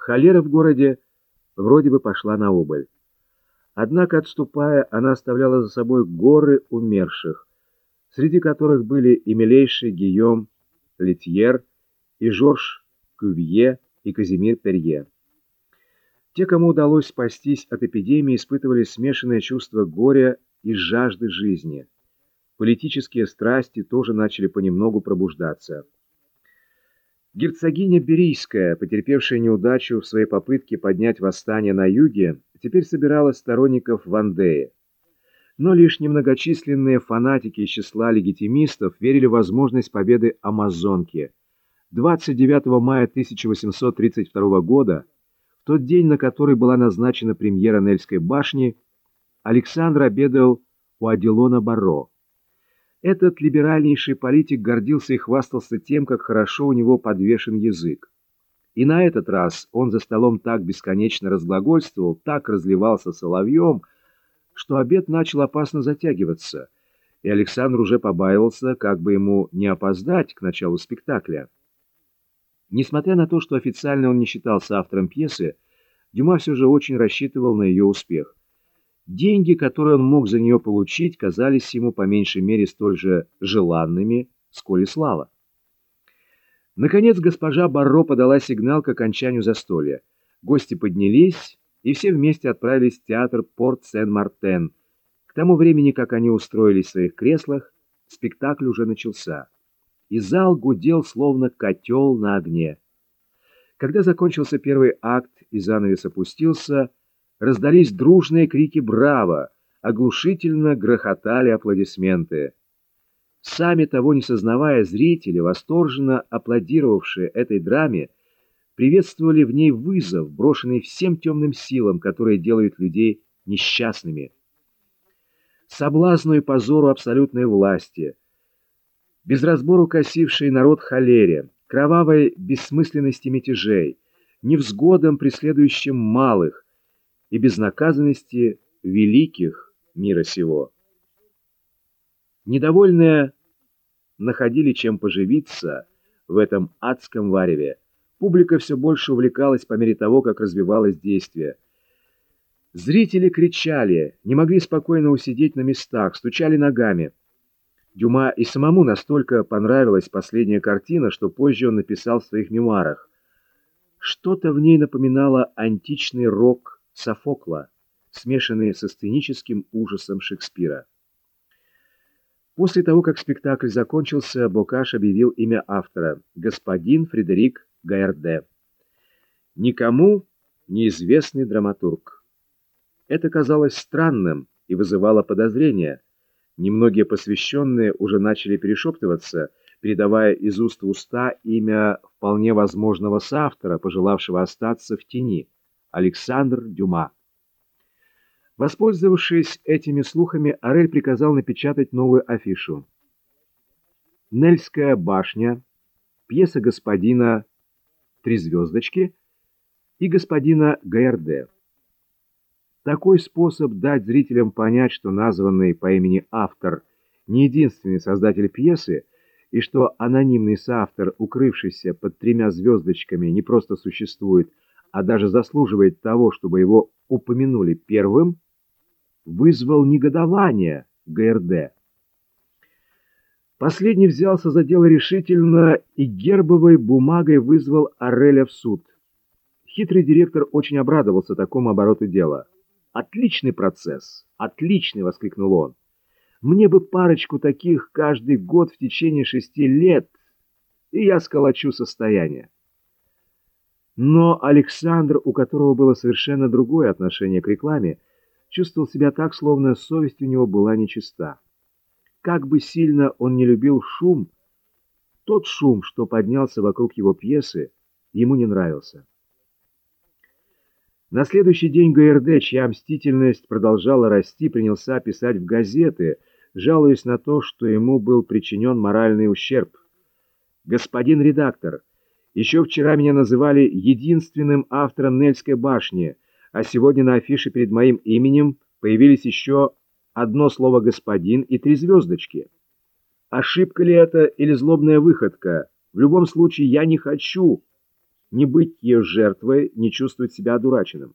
Холера в городе вроде бы пошла на убыль. Однако, отступая, она оставляла за собой горы умерших, среди которых были и милейший Гийом Летьер, и Жорж Кювье, и Казимир Перье. Те, кому удалось спастись от эпидемии, испытывали смешанное чувство горя и жажды жизни. Политические страсти тоже начали понемногу пробуждаться. Герцогиня Берийская, потерпевшая неудачу в своей попытке поднять восстание на юге, теперь собирала сторонников Вандея. Но лишь немногочисленные фанатики из числа легитимистов верили в возможность победы Амазонки. 29 мая 1832 года, в тот день, на который была назначена премьера Нельской башни, Александр обедал у Аделона Баро. Этот либеральнейший политик гордился и хвастался тем, как хорошо у него подвешен язык. И на этот раз он за столом так бесконечно разглагольствовал, так разливался соловьем, что обед начал опасно затягиваться, и Александр уже побаивался, как бы ему не опоздать к началу спектакля. Несмотря на то, что официально он не считался автором пьесы, Дюма все же очень рассчитывал на ее успех. Деньги, которые он мог за нее получить, казались ему по меньшей мере столь же желанными, сколь и слава. Наконец госпожа Барро подала сигнал к окончанию застолья. Гости поднялись, и все вместе отправились в театр Порт-Сен-Мартен. К тому времени, как они устроились в своих креслах, спектакль уже начался. И зал гудел, словно котел на огне. Когда закончился первый акт и занавес опустился, Раздались дружные крики «Браво!», оглушительно грохотали аплодисменты. Сами того не сознавая, зрители, восторженно аплодировавшие этой драме, приветствовали в ней вызов, брошенный всем темным силам, которые делают людей несчастными. Соблазну и позору абсолютной власти, без разбору косивший народ холере, кровавой бессмысленности мятежей, невзгодам, преследующим малых, и безнаказанности великих мира сего. Недовольные находили чем поживиться в этом адском вареве. Публика все больше увлекалась по мере того, как развивалось действие. Зрители кричали, не могли спокойно усидеть на местах, стучали ногами. Дюма и самому настолько понравилась последняя картина, что позже он написал в своих мемуарах. Что-то в ней напоминало античный рок Софокла, смешанные со сценическим ужасом Шекспира. После того, как спектакль закончился, Бокаш объявил имя автора – господин Фредерик Гайерде. Никому неизвестный драматург. Это казалось странным и вызывало подозрения. Немногие посвященные уже начали перешептываться, передавая из уст в уста имя вполне возможного соавтора, пожелавшего остаться в тени – Александр Дюма. Воспользовавшись этими слухами, Орель приказал напечатать новую афишу. «Нельская башня», пьеса господина «Три звездочки» и господина Гайерде. Такой способ дать зрителям понять, что названный по имени автор не единственный создатель пьесы, и что анонимный соавтор, укрывшийся под тремя звездочками, не просто существует, а даже заслуживает того, чтобы его упомянули первым, вызвал негодование ГРД. Последний взялся за дело решительно и гербовой бумагой вызвал Ореля в суд. Хитрый директор очень обрадовался такому обороту дела. «Отличный процесс! Отличный!» — воскликнул он. «Мне бы парочку таких каждый год в течение шести лет, и я сколочу состояние». Но Александр, у которого было совершенно другое отношение к рекламе, чувствовал себя так, словно совесть у него была нечиста. Как бы сильно он не любил шум, тот шум, что поднялся вокруг его пьесы, ему не нравился. На следующий день ГРД, чья мстительность продолжала расти, принялся писать в газеты, жалуясь на то, что ему был причинен моральный ущерб. «Господин редактор», еще вчера меня называли единственным автором Нельской башни, а сегодня на афише перед моим именем появились еще одно слово «господин» и три звездочки. Ошибка ли это или злобная выходка? В любом случае, я не хочу, не быть ее жертвой, не чувствовать себя одураченным.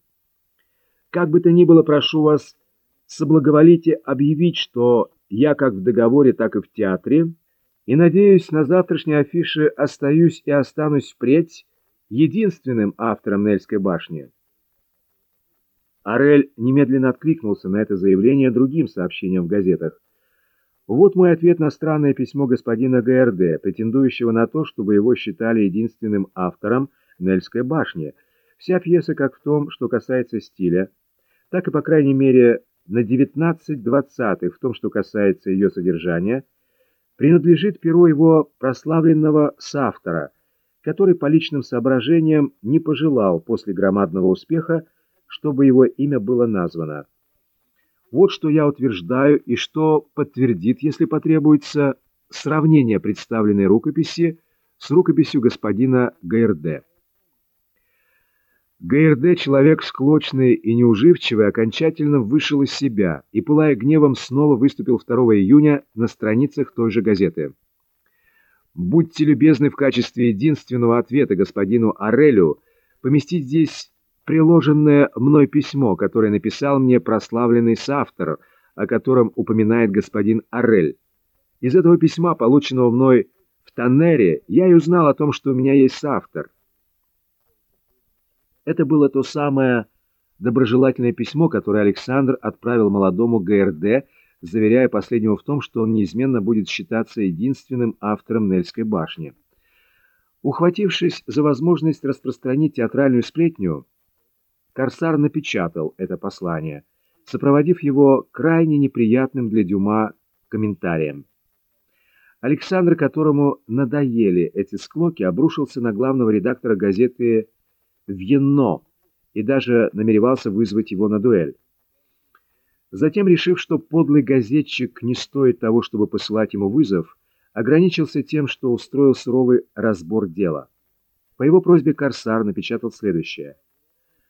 Как бы то ни было, прошу вас, соблаговолите объявить, что я как в договоре, так и в театре, и, надеюсь, на завтрашней афише остаюсь и останусь впредь единственным автором Нельской башни. Арель немедленно откликнулся на это заявление другим сообщением в газетах. Вот мой ответ на странное письмо господина ГРД, претендующего на то, чтобы его считали единственным автором Нельской башни. Вся пьеса как в том, что касается стиля, так и, по крайней мере, на 19 двадцатых в том, что касается ее содержания, принадлежит перу его прославленного соавтора, который по личным соображениям не пожелал после громадного успеха, чтобы его имя было названо. Вот что я утверждаю и что подтвердит, если потребуется, сравнение представленной рукописи с рукописью господина ГРД. ГРД, человек склочный и неуживчивый, окончательно вышел из себя и, пылая гневом, снова выступил 2 июня на страницах той же газеты. «Будьте любезны в качестве единственного ответа господину Арелю поместить здесь приложенное мной письмо, которое написал мне прославленный соавтор, о котором упоминает господин Арель. Из этого письма, полученного мной в Таннере, я и узнал о том, что у меня есть соавтор. Это было то самое доброжелательное письмо, которое Александр отправил молодому ГРД, заверяя последнего в том, что он неизменно будет считаться единственным автором Нельской башни. Ухватившись за возможность распространить театральную сплетню, Корсар напечатал это послание, сопроводив его крайне неприятным для Дюма комментарием. Александр, которому надоели эти склоки, обрушился на главного редактора газеты Вьенно и даже намеревался вызвать его на дуэль. Затем, решив, что подлый газетчик не стоит того, чтобы посылать ему вызов, ограничился тем, что устроил суровый разбор дела. По его просьбе Корсар напечатал следующее –